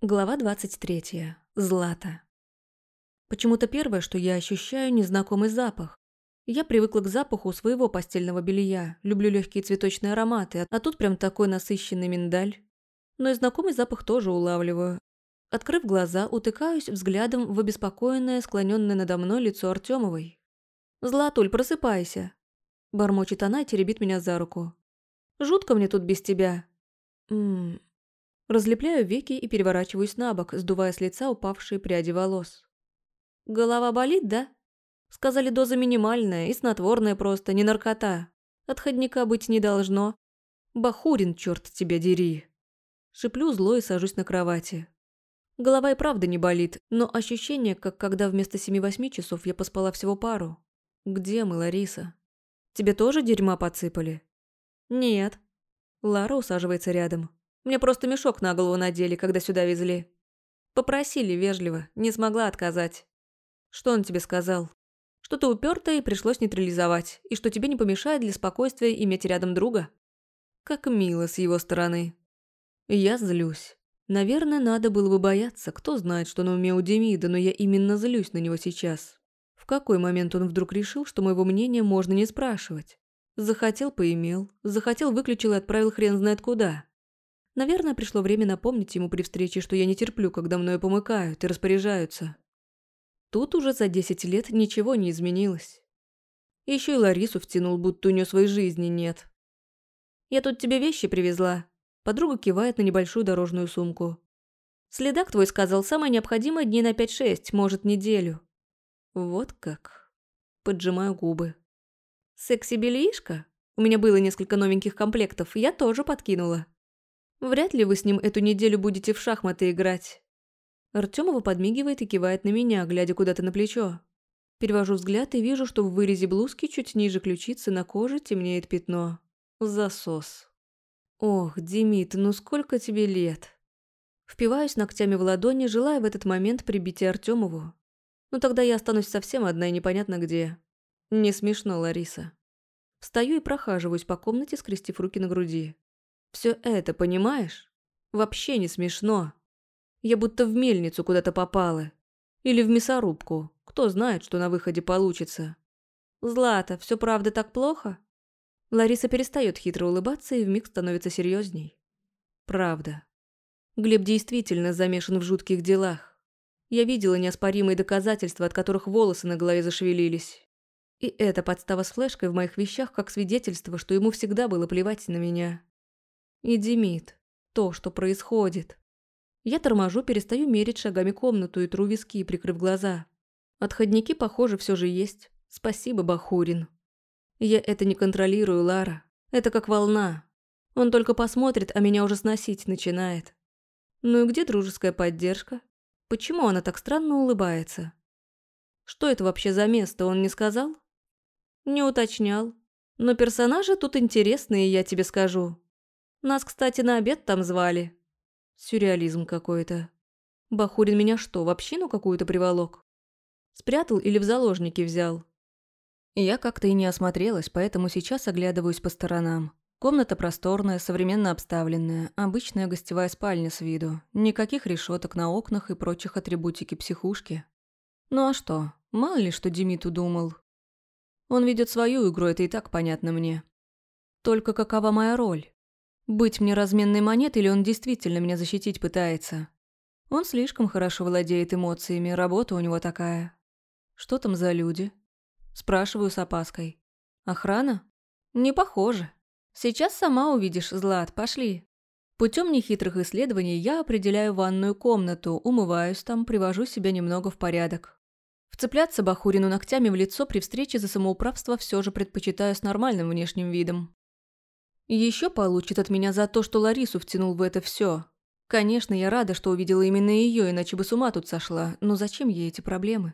Глава 23. Злата. Почему-то первое, что я ощущаю, незнакомый запах. Я привыкла к запаху своего постельного белья, люблю легкие цветочные ароматы, а тут прям такой насыщенный миндаль. Но и знакомый запах тоже улавливаю. Открыв глаза, утыкаюсь взглядом в обеспокоенное, склоненное надо мной лицо Артемовой. «Златуль, просыпайся!» Бормочет она и теребит меня за руку. «Жутко мне тут без тебя». «Ммм, Разлепляю веки и переворачиваюсь на бок, сдувая с лица упавшие пряди волос. «Голова болит, да?» Сказали, доза минимальная и снотворная просто, не наркота. Отходника быть не должно. Бахурин, черт тебя дери. Шиплю зло и сажусь на кровати. Голова и правда не болит, но ощущение, как когда вместо семи-восьми часов я поспала всего пару. Где мы, Лариса? Тебе тоже дерьма подсыпали? Нет. Лара усаживается рядом. Мне просто мешок на голову надели, когда сюда везли. Попросили вежливо, не смогла отказать. Что он тебе сказал? Что ты упертая и пришлось нейтрализовать, и что тебе не помешает для спокойствия иметь рядом друга? Как мило с его стороны. Я злюсь. Наверное, надо было бы бояться, кто знает, что на уме у Демида, но я именно злюсь на него сейчас. В какой момент он вдруг решил, что моего мнения можно не спрашивать? Захотел – поимел, захотел – выключил и отправил хрен знает куда. Наверное, пришло время напомнить ему при встрече, что я не терплю, когда мною помыкают и распоряжаются. Тут уже за десять лет ничего не изменилось. Еще и Ларису втянул, будто у нее своей жизни нет. «Я тут тебе вещи привезла». Подруга кивает на небольшую дорожную сумку. «Следак твой сказал, самое необходимое дней на пять-шесть, может, неделю». «Вот как». Поджимаю губы. «Секси-бельишко? У меня было несколько новеньких комплектов, я тоже подкинула». Вряд ли вы с ним эту неделю будете в шахматы играть. Артемова подмигивает и кивает на меня, глядя куда-то на плечо. Перевожу взгляд и вижу, что в вырезе блузки чуть ниже ключицы на коже темнеет пятно. Засос. Ох, Демид, ну сколько тебе лет? Впиваюсь ногтями в ладони, желая в этот момент прибить Артемову. Но тогда я останусь совсем одна и непонятно где. Не смешно, Лариса. Встаю и прохаживаюсь по комнате, скрестив руки на груди. Все это, понимаешь? Вообще не смешно. Я будто в мельницу куда-то попала. Или в мясорубку. Кто знает, что на выходе получится. Злата, все правда так плохо? Лариса перестает хитро улыбаться и вмиг становится серьезней. Правда. Глеб действительно замешан в жутких делах. Я видела неоспоримые доказательства, от которых волосы на голове зашевелились. И эта подстава с флешкой в моих вещах как свидетельство, что ему всегда было плевать на меня. И Демид. То, что происходит. Я торможу, перестаю мерить шагами комнату и тру виски, прикрыв глаза. Отходники, похоже, все же есть. Спасибо, Бахурин. Я это не контролирую, Лара. Это как волна. Он только посмотрит, а меня уже сносить начинает. Ну и где дружеская поддержка? Почему она так странно улыбается? Что это вообще за место, он не сказал? Не уточнял. Но персонажи тут интересные, я тебе скажу. Нас, кстати, на обед там звали. Сюрреализм какой-то. Бахурин меня что, в общину какую-то приволок? Спрятал или в заложники взял? Я как-то и не осмотрелась, поэтому сейчас оглядываюсь по сторонам. Комната просторная, современно обставленная, обычная гостевая спальня с виду. Никаких решеток на окнах и прочих атрибутики психушки. Ну а что, мало ли что Демиту думал. Он ведет свою игру, это и так понятно мне. Только какова моя роль? Быть мне разменной монетой или он действительно меня защитить пытается? Он слишком хорошо владеет эмоциями, работа у него такая. Что там за люди? Спрашиваю с опаской. Охрана? Не похоже. Сейчас сама увидишь, Злат, пошли. Путем нехитрых исследований я определяю ванную комнату, умываюсь там, привожу себя немного в порядок. Вцепляться Бахурину ногтями в лицо при встрече за самоуправство все же предпочитаю с нормальным внешним видом. Еще получит от меня за то, что Ларису втянул в это все. Конечно, я рада, что увидела именно ее, иначе бы с ума тут сошла, но зачем ей эти проблемы?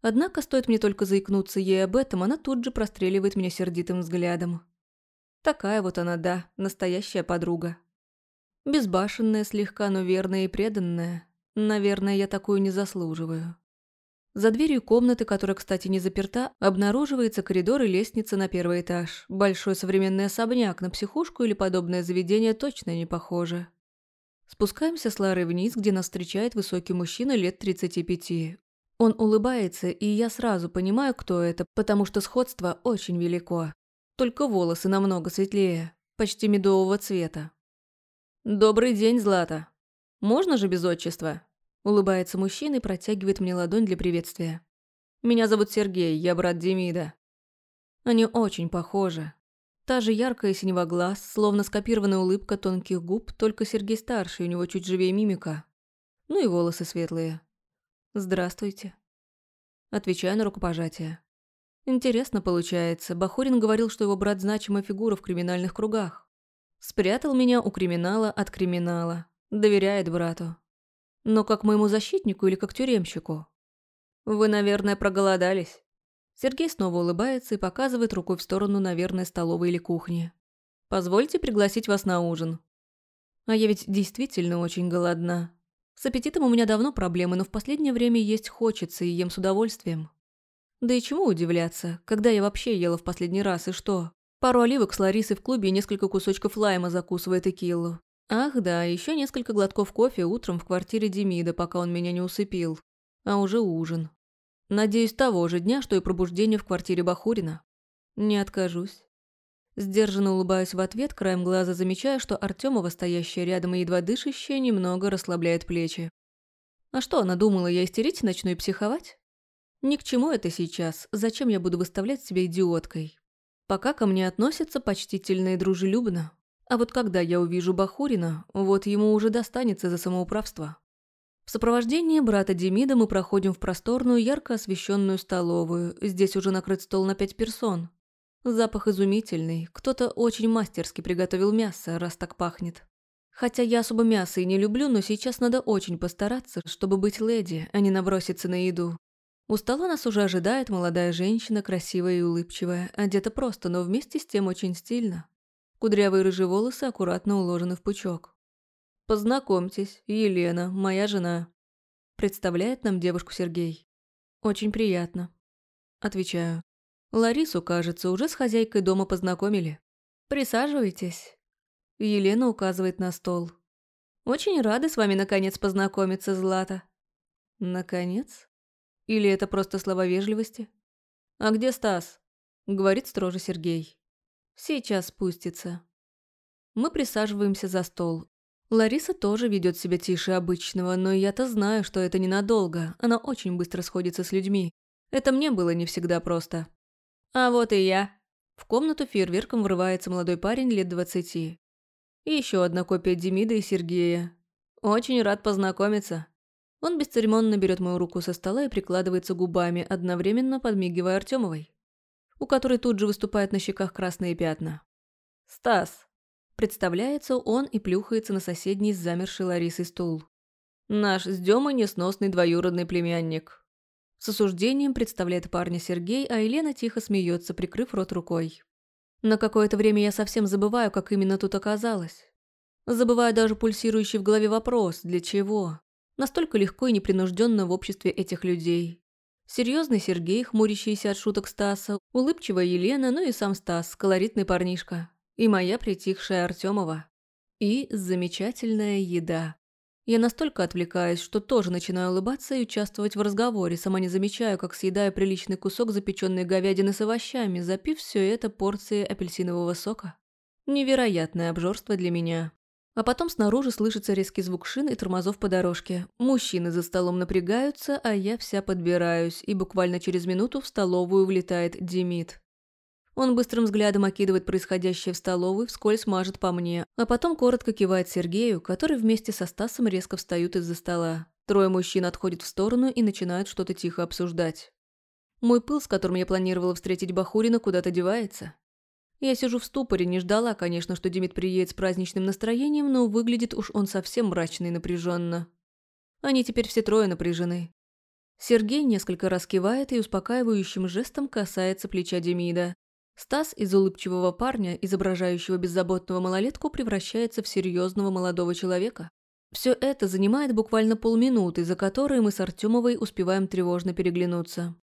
Однако стоит мне только заикнуться ей об этом, она тут же простреливает меня сердитым взглядом. Такая вот она, да, настоящая подруга. Безбашенная слегка, но верная и преданная. Наверное, я такую не заслуживаю. За дверью комнаты, которая, кстати, не заперта, обнаруживается коридор и лестница на первый этаж. Большой современный особняк на психушку или подобное заведение точно не похоже. Спускаемся с Ларой вниз, где нас встречает высокий мужчина лет 35. Он улыбается, и я сразу понимаю, кто это, потому что сходство очень велико. Только волосы намного светлее, почти медового цвета. «Добрый день, Злата. Можно же без отчества?» Улыбается мужчина и протягивает мне ладонь для приветствия. «Меня зовут Сергей, я брат Демида». Они очень похожи. Та же яркая синева глаз, словно скопированная улыбка тонких губ, только Сергей старше, у него чуть живее мимика. Ну и волосы светлые. «Здравствуйте». Отвечаю на рукопожатие. Интересно получается. Бахурин говорил, что его брат значимая фигура в криминальных кругах. Спрятал меня у криминала от криминала. Доверяет брату. Но как моему защитнику или как тюремщику? Вы, наверное, проголодались. Сергей снова улыбается и показывает рукой в сторону, наверное, столовой или кухни. Позвольте пригласить вас на ужин. А я ведь действительно очень голодна. С аппетитом у меня давно проблемы, но в последнее время есть хочется и ем с удовольствием. Да и чему удивляться, когда я вообще ела в последний раз, и что? Пару оливок с Ларисой в клубе и несколько кусочков лайма закусывая текилу. Ах да, еще несколько глотков кофе утром в квартире Демида, пока он меня не усыпил. А уже ужин. Надеюсь, того же дня, что и пробуждение в квартире Бахурина. Не откажусь. Сдержанно улыбаюсь в ответ, краем глаза замечая, что Артемова, стоящая рядом и едва дышащая, немного расслабляет плечи. А что она думала, я истерить начну и психовать? Ни к чему это сейчас, зачем я буду выставлять себя идиоткой? Пока ко мне относятся почтительно и дружелюбно. А вот когда я увижу Бахурина, вот ему уже достанется за самоуправство. В сопровождении брата Демида мы проходим в просторную, ярко освещенную столовую. Здесь уже накрыт стол на пять персон. Запах изумительный. Кто-то очень мастерски приготовил мясо, раз так пахнет. Хотя я особо мясо и не люблю, но сейчас надо очень постараться, чтобы быть леди, а не наброситься на еду. У стола нас уже ожидает молодая женщина, красивая и улыбчивая, одета просто, но вместе с тем очень стильно. Кудрявые рыжие волосы аккуратно уложены в пучок. «Познакомьтесь, Елена, моя жена», – представляет нам девушку Сергей. «Очень приятно», – отвечаю. Ларису, кажется, уже с хозяйкой дома познакомили. «Присаживайтесь», – Елена указывает на стол. «Очень рады с вами наконец познакомиться, Злата». «Наконец?» Или это просто слова вежливости? «А где Стас?» – говорит строже Сергей. «Сейчас спустится». Мы присаживаемся за стол. Лариса тоже ведет себя тише обычного, но я-то знаю, что это ненадолго. Она очень быстро сходится с людьми. Это мне было не всегда просто. А вот и я. В комнату фейерверком врывается молодой парень лет двадцати. И еще одна копия Демида и Сергея. Очень рад познакомиться. Он бесцеремонно берет мою руку со стола и прикладывается губами, одновременно подмигивая Артемовой, у которой тут же выступают на щеках красные пятна. «Стас!» Представляется он и плюхается на соседний с замершей Ларисой стул. «Наш с Демой несносный двоюродный племянник». С осуждением представляет парня Сергей, а Елена тихо смеется, прикрыв рот рукой. На какое-то время я совсем забываю, как именно тут оказалось. Забываю даже пульсирующий в голове вопрос «для чего?». Настолько легко и непринужденно в обществе этих людей. Серьезный Сергей, хмурящийся от шуток Стаса, улыбчивая Елена, ну и сам Стас, колоритный парнишка. И моя притихшая Артемова. И замечательная еда. Я настолько отвлекаюсь, что тоже начинаю улыбаться и участвовать в разговоре, сама не замечаю, как съедаю приличный кусок запеченной говядины с овощами, запив все это порцией апельсинового сока. Невероятное обжорство для меня. А потом снаружи слышится резкий звук шин и тормозов по дорожке. Мужчины за столом напрягаются, а я вся подбираюсь, и буквально через минуту в столовую влетает Демид. Он быстрым взглядом окидывает происходящее в столовой, вскользь мажет по мне, а потом коротко кивает Сергею, который вместе со Стасом резко встают из-за стола. Трое мужчин отходят в сторону и начинают что-то тихо обсуждать. Мой пыл, с которым я планировала встретить Бахурина, куда-то девается. Я сижу в ступоре, не ждала, конечно, что Демид приедет с праздничным настроением, но выглядит уж он совсем мрачно и напряженно. Они теперь все трое напряжены. Сергей несколько раз кивает и успокаивающим жестом касается плеча Демида. Стас из улыбчивого парня, изображающего беззаботного малолетку, превращается в серьезного молодого человека. Все это занимает буквально полминуты, за которые мы с Артемовой успеваем тревожно переглянуться.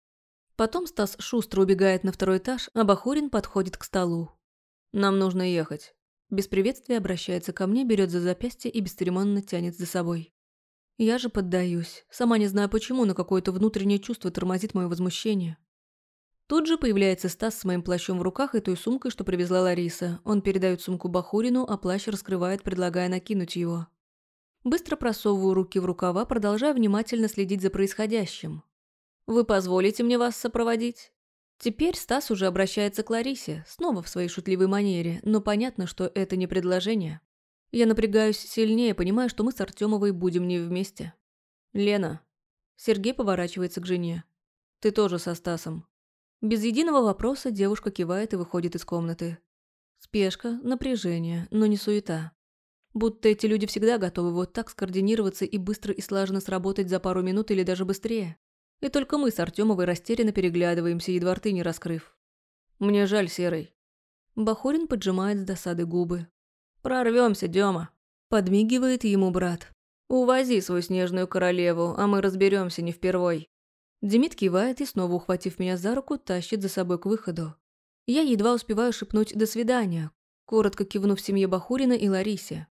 Потом Стас шустро убегает на второй этаж, а Бахурин подходит к столу. «Нам нужно ехать». Без приветствия обращается ко мне, берет за запястье и бесцеремонно тянет за собой. Я же поддаюсь. Сама не знаю почему, но какое-то внутреннее чувство тормозит мое возмущение. Тут же появляется Стас с моим плащом в руках и той сумкой, что привезла Лариса. Он передает сумку Бахурину, а плащ раскрывает, предлагая накинуть его. Быстро просовываю руки в рукава, продолжая внимательно следить за происходящим. «Вы позволите мне вас сопроводить?» Теперь Стас уже обращается к Ларисе, снова в своей шутливой манере, но понятно, что это не предложение. Я напрягаюсь сильнее, понимая, что мы с Артемовой будем не вместе. «Лена». Сергей поворачивается к жене. «Ты тоже со Стасом». Без единого вопроса девушка кивает и выходит из комнаты. Спешка, напряжение, но не суета. Будто эти люди всегда готовы вот так скоординироваться и быстро и слаженно сработать за пару минут или даже быстрее. И только мы с Артемовой растерянно переглядываемся, едва рты не раскрыв. «Мне жаль, Серый». Бахурин поджимает с досады губы. Прорвемся, Дема. Подмигивает ему брат. Увози свою снежную королеву, а мы разберемся не впервой. Демид кивает и, снова ухватив меня за руку, тащит за собой к выходу. Я едва успеваю шепнуть «до свидания», коротко кивнув семье Бахурина и Ларисе.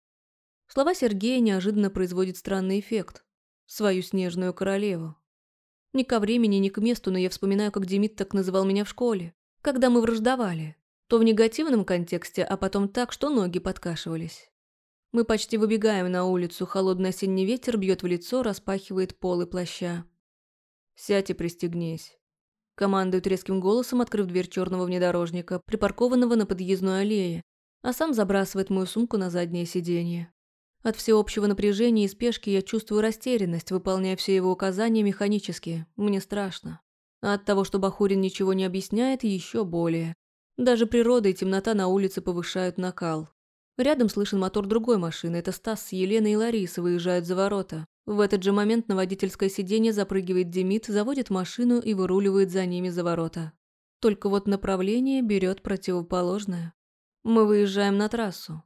Слова Сергея неожиданно производят странный эффект. Свою снежную королеву. Ни ко времени, ни к месту, но я вспоминаю, как Демид так называл меня в школе, когда мы враждовали. То в негативном контексте, а потом так, что ноги подкашивались. Мы почти выбегаем на улицу, холодный осенний ветер бьет в лицо, распахивает полы плаща. «Сядь и пристегнись», – командует резким голосом, открыв дверь черного внедорожника, припаркованного на подъездной аллее, а сам забрасывает мою сумку на заднее сиденье. От всеобщего напряжения и спешки я чувствую растерянность, выполняя все его указания механически. Мне страшно. А от того, что Бахурин ничего не объясняет, еще более. Даже природа и темнота на улице повышают накал. Рядом слышен мотор другой машины. Это Стас с Еленой и Ларисой выезжают за ворота. В этот же момент на водительское сиденье запрыгивает Демид, заводит машину и выруливает за ними за ворота. Только вот направление берет противоположное. Мы выезжаем на трассу.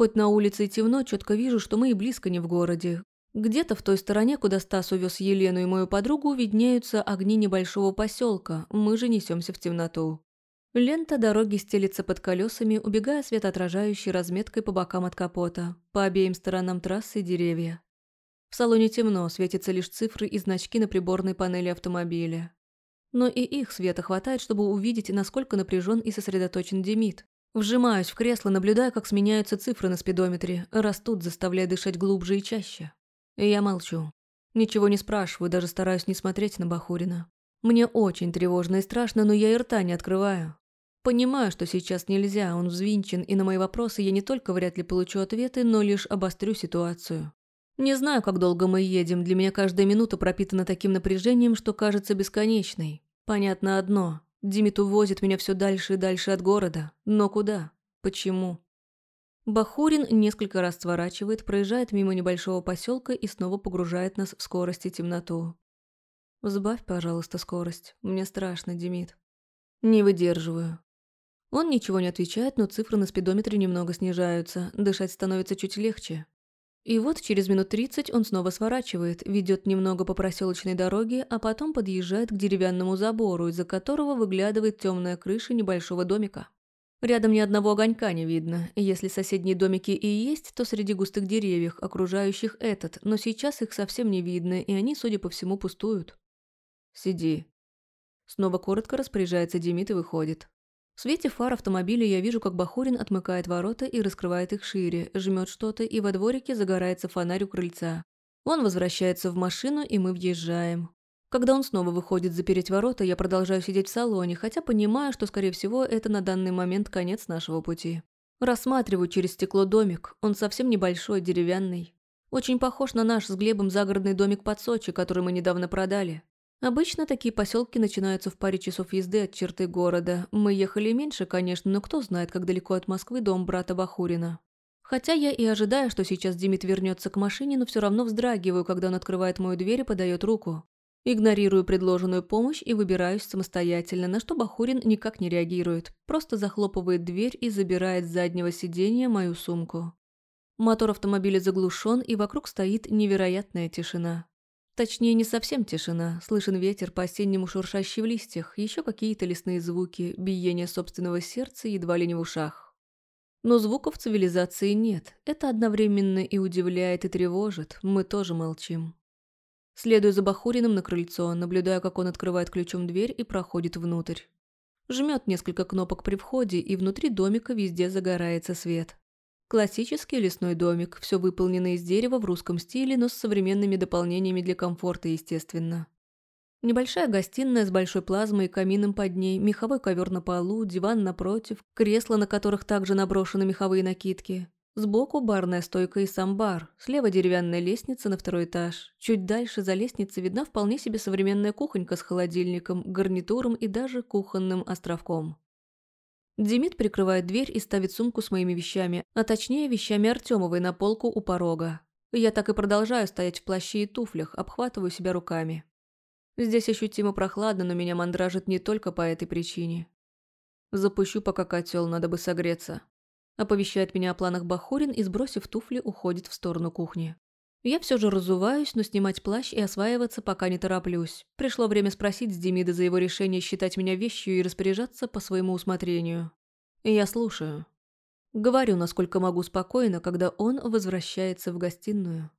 Хоть на улице и темно, четко вижу, что мы и близко не в городе. Где-то в той стороне, куда Стас увез Елену и мою подругу, виднеются огни небольшого поселка. Мы же несемся в темноту. Лента дороги стелится под колесами, убегая светоотражающей разметкой по бокам от капота, по обеим сторонам трассы деревья. В салоне темно, светятся лишь цифры и значки на приборной панели автомобиля. Но и их света хватает, чтобы увидеть, насколько напряжен и сосредоточен Демид. Вжимаюсь в кресло, наблюдая, как сменяются цифры на спидометре, растут, заставляя дышать глубже и чаще. И я молчу. Ничего не спрашиваю, даже стараюсь не смотреть на Бахурина. Мне очень тревожно и страшно, но я и рта не открываю. Понимаю, что сейчас нельзя, он взвинчен, и на мои вопросы я не только вряд ли получу ответы, но лишь обострю ситуацию. Не знаю, как долго мы едем, для меня каждая минута пропитана таким напряжением, что кажется бесконечной. Понятно одно, Димит увозит меня все дальше и дальше от города. Но куда? Почему? Бахурин несколько раз сворачивает, проезжает мимо небольшого поселка и снова погружает нас в скорость и темноту. «Сбавь, пожалуйста, скорость. Мне страшно, Демид». «Не выдерживаю. Он ничего не отвечает, но цифры на спидометре немного снижаются, дышать становится чуть легче. И вот через минут тридцать он снова сворачивает, ведет немного по проселочной дороге, а потом подъезжает к деревянному забору, из-за которого выглядывает темная крыша небольшого домика. Рядом ни одного огонька не видно. Если соседние домики и есть, то среди густых деревьев, окружающих этот, но сейчас их совсем не видно, и они, судя по всему, пустуют. «Сиди». Снова коротко распоряжается Демид и выходит. В свете фар автомобиля я вижу, как Бахурин отмыкает ворота и раскрывает их шире, жмет что-то, и во дворике загорается фонарь у крыльца. Он возвращается в машину, и мы въезжаем. Когда он снова выходит запереть ворота, я продолжаю сидеть в салоне, хотя понимаю, что, скорее всего, это на данный момент конец нашего пути. Рассматриваю через стекло домик, он совсем небольшой, деревянный. Очень похож на наш с Глебом загородный домик под Сочи, который мы недавно продали. Обычно такие поселки начинаются в паре часов езды от черты города. Мы ехали меньше, конечно, но кто знает, как далеко от Москвы дом брата Бахурина. Хотя я и ожидаю, что сейчас Димит вернется к машине, но все равно вздрагиваю, когда он открывает мою дверь и подает руку. Игнорирую предложенную помощь и выбираюсь самостоятельно, на что Бахурин никак не реагирует, просто захлопывает дверь и забирает с заднего сиденья мою сумку. Мотор автомобиля заглушен, и вокруг стоит невероятная тишина. Точнее, не совсем тишина. Слышен ветер по-осеннему шуршащий в листьях, еще какие-то лесные звуки, биение собственного сердца едва ли не в ушах. Но звуков цивилизации нет. Это одновременно и удивляет, и тревожит. Мы тоже молчим. Следую за Бахуриным на крыльцо, наблюдая, как он открывает ключом дверь и проходит внутрь. Жмет несколько кнопок при входе, и внутри домика везде загорается свет. Классический лесной домик, все выполнено из дерева в русском стиле, но с современными дополнениями для комфорта, естественно. Небольшая гостиная с большой плазмой и камином под ней, меховой ковер на полу, диван напротив, кресла, на которых также наброшены меховые накидки. Сбоку барная стойка и сам бар, слева деревянная лестница на второй этаж. Чуть дальше за лестницей видна вполне себе современная кухонька с холодильником, гарнитуром и даже кухонным островком. Демид прикрывает дверь и ставит сумку с моими вещами, а точнее вещами Артемовой на полку у порога. Я так и продолжаю стоять в плаще и туфлях, обхватываю себя руками. Здесь ощутимо прохладно, но меня мандражит не только по этой причине. Запущу пока котел, надо бы согреться. Оповещает меня о планах Бахурин и, сбросив туфли, уходит в сторону кухни. Я все же разуваюсь, но снимать плащ и осваиваться пока не тороплюсь. Пришло время спросить с Демида за его решение считать меня вещью и распоряжаться по своему усмотрению. Я слушаю. Говорю, насколько могу спокойно, когда он возвращается в гостиную.